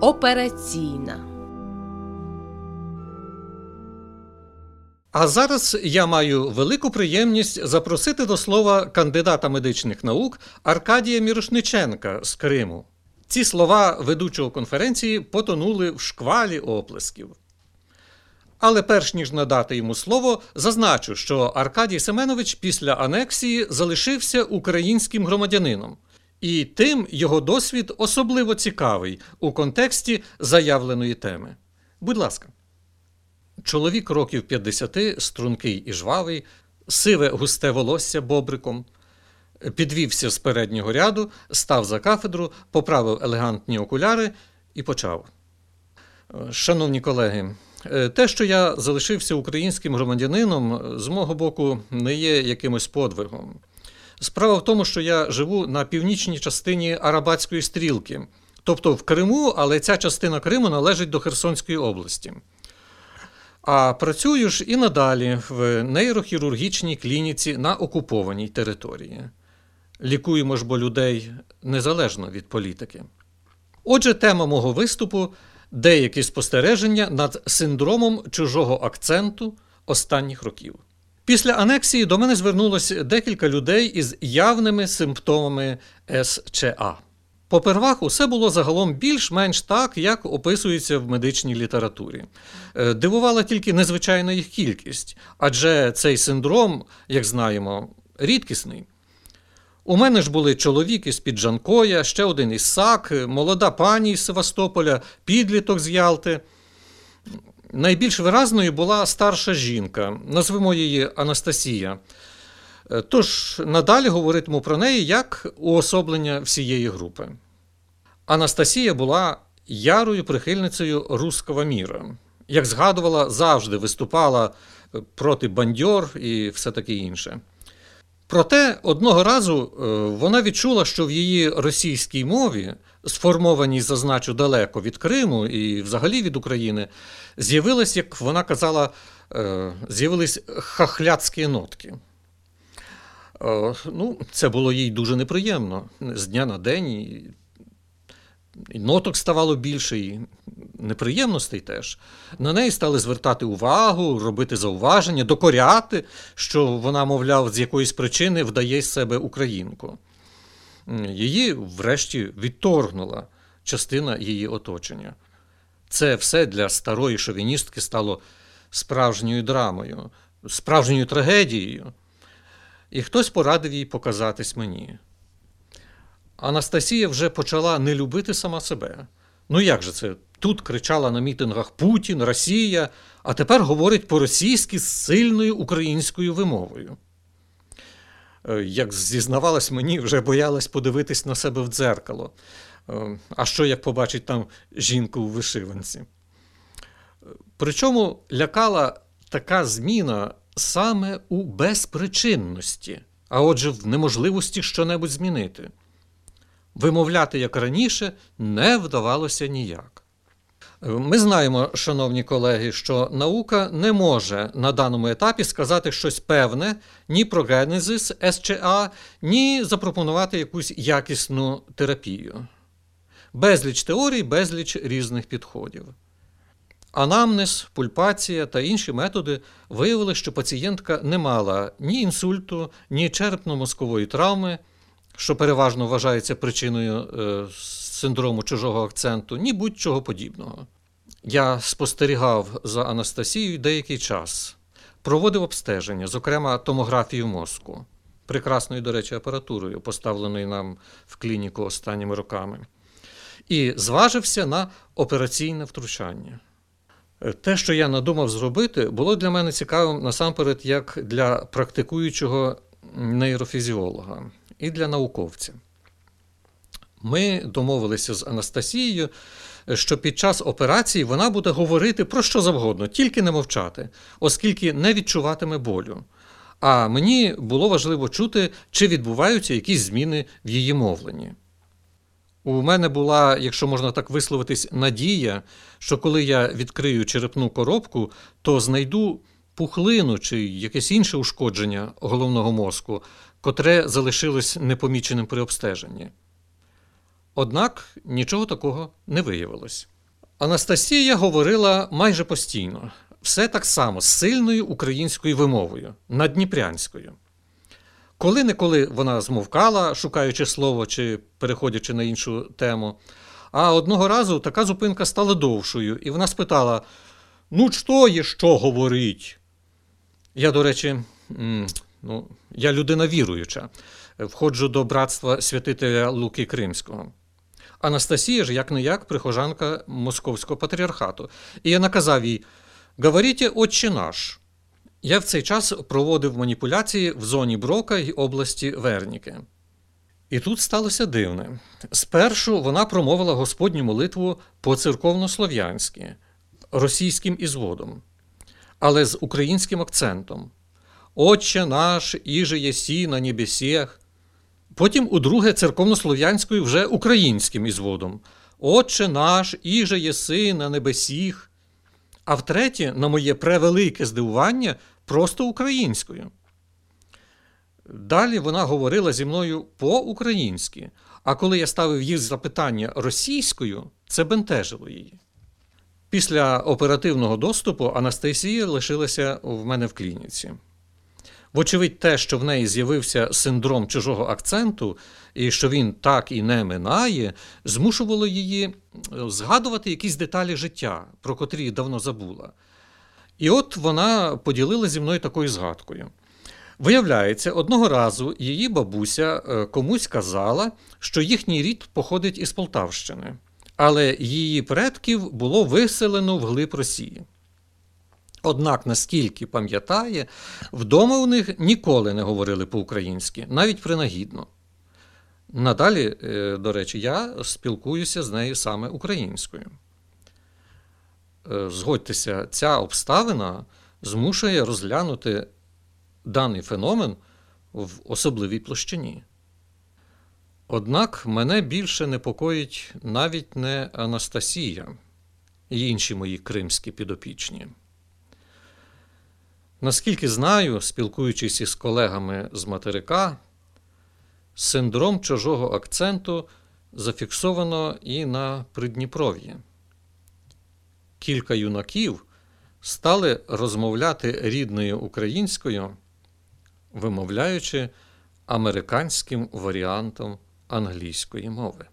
Операційна. А зараз я маю велику приємність запросити до слова кандидата медичних наук Аркадія Мірошниченка з Криму. Ці слова ведучого конференції потонули в шквалі оплесків. Але перш ніж надати йому слово, зазначу, що Аркадій Семенович після анексії залишився українським громадянином, і тим його досвід особливо цікавий у контексті заявленої теми. Будь ласка. Чоловік років 50, стрункий і жвавий, сиве густе волосся бобриком, підвівся з переднього ряду, став за кафедру, поправив елегантні окуляри і почав. Шановні колеги, те, що я залишився українським громадянином, з мого боку, не є якимось подвигом. Справа в тому, що я живу на північній частині Арабатської стрілки, тобто в Криму, але ця частина Криму належить до Херсонської області. А працюю ж і надалі в нейрохірургічній клініці на окупованій території. Лікуємо ж бо людей незалежно від політики. Отже, тема мого виступу деякі спостереження над синдромом чужого акценту останніх років. Після анексії до мене звернулося декілька людей із явними симптомами СЧА. Попервах усе було загалом більш-менш так, як описується в медичній літературі. Е, дивувала тільки незвичайна їх кількість, адже цей синдром, як знаємо, рідкісний. У мене ж були чоловік із Піджанкоя, ще один із Сак, молода пані з Севастополя, підліток з Ялти. Найбільш виразною була старша жінка, назвемо її Анастасія. Е, тож надалі говоритиму про неї як уособлення всієї групи. Анастасія була ярою прихильницею руского міра. Як згадувала, завжди виступала проти бандьор і все таке інше. Проте одного разу е, вона відчула, що в її російській мові, сформованій, зазначу, далеко від Криму і взагалі від України, з'явились, як вона казала, е, з'явились хахляцькі нотки. Е, ну, Це було їй дуже неприємно з дня на день. Ноток ставало більше, і неприємностей теж. На неї стали звертати увагу, робити зауваження, докоряти, що вона, мовляв, з якоїсь причини вдає з себе українку. Її, врешті, відторгнула частина її оточення. Це все для старої шовіністки стало справжньою драмою, справжньою трагедією. І хтось порадив їй показатись мені. Анастасія вже почала не любити сама себе. Ну як же це? Тут кричала на мітингах Путін, Росія, а тепер говорить по-російськи з сильною українською вимовою. Е, як зізнавалась мені, вже боялась подивитись на себе в дзеркало. Е, а що як побачить там жінку у вишиванці? Е, причому лякала така зміна саме у безпричинності, а отже, в неможливості щонебудь змінити. Вимовляти, як раніше, не вдавалося ніяк. Ми знаємо, шановні колеги, що наука не може на даному етапі сказати щось певне ні про генезис СЧА, ні запропонувати якусь якісну терапію. Безліч теорій, безліч різних підходів. Анамнез, пульпація та інші методи виявили, що пацієнтка не мала ні інсульту, ні черепно-мозкової травми, що переважно вважається причиною е, синдрому чужого акценту, ні будь-чого подібного. Я спостерігав за Анастасією деякий час, проводив обстеження, зокрема томографію мозку, прекрасною, до речі, апаратурою, поставленою нам в клініку останніми роками, і зважився на операційне втручання. Те, що я надумав зробити, було для мене цікавим насамперед як для практикуючого нейрофізіолога і для науковця. Ми домовилися з Анастасією, що під час операції вона буде говорити про що завгодно, тільки не мовчати, оскільки не відчуватиме болю. А мені було важливо чути, чи відбуваються якісь зміни в її мовленні. У мене була, якщо можна так висловитись, надія, що коли я відкрию черепну коробку, то знайду пухлину чи якесь інше ушкодження головного мозку, котре залишилось непоміченим при обстеженні. Однак нічого такого не виявилось. Анастасія говорила майже постійно, все так само з сильною українською вимовою, надніпрянською. Коли неколи вона змовкала, шукаючи слово чи переходячи на іншу тему. А одного разу така зупинка стала довшою, і вона спитала: Ну, що є що говорить? Я, до речі, ну, я людина віруюча, входжу до братства святителя Луки Кримського. Анастасія ж, як не як, прихожанка Московського патріархату. І я наказав їй: Говоріть, отче наш. Я в цей час проводив маніпуляції в зоні Брока й області Верніки. І тут сталося дивне. Спершу вона промовила Господню молитву по церковнослов'янськи, російським ізводом, але з українським акцентом. Отче наш, іже єсі на небесіх. Потім удруге церковнослов'янською вже українським ізводом. Отче наш, іже єси на небесіх. А втретє, на моє превелике здивування, просто українською. Далі вона говорила зі мною по-українськи, а коли я ставив їй запитання російською, це бентежило її. Після оперативного доступу Анастасія лишилася в мене в клініці. Вочевидь, те, що в неї з'явився синдром чужого акценту, і що він так і не минає, змушувало її згадувати якісь деталі життя, про котрі давно забула. І от вона поділила зі мною такою згадкою. Виявляється, одного разу її бабуся е, комусь казала, що їхній рід походить із Полтавщини, але її предків було виселено в глиб Росії. Однак, наскільки пам'ятає, вдома у них ніколи не говорили по-українськи, навіть принагідно. Надалі, е, до речі, я спілкуюся з нею саме українською. Е, Згодьтеся, ця обставина змушує розглянути даний феномен в особливій площині. Однак мене більше непокоїть навіть не Анастасія і інші мої кримські підопічні. Наскільки знаю, спілкуючись із колегами з материка, синдром чужого акценту зафіксовано і на Придніпров'ї. Кілька юнаків стали розмовляти рідною українською, вимовляючи американським варіантом англійської мови.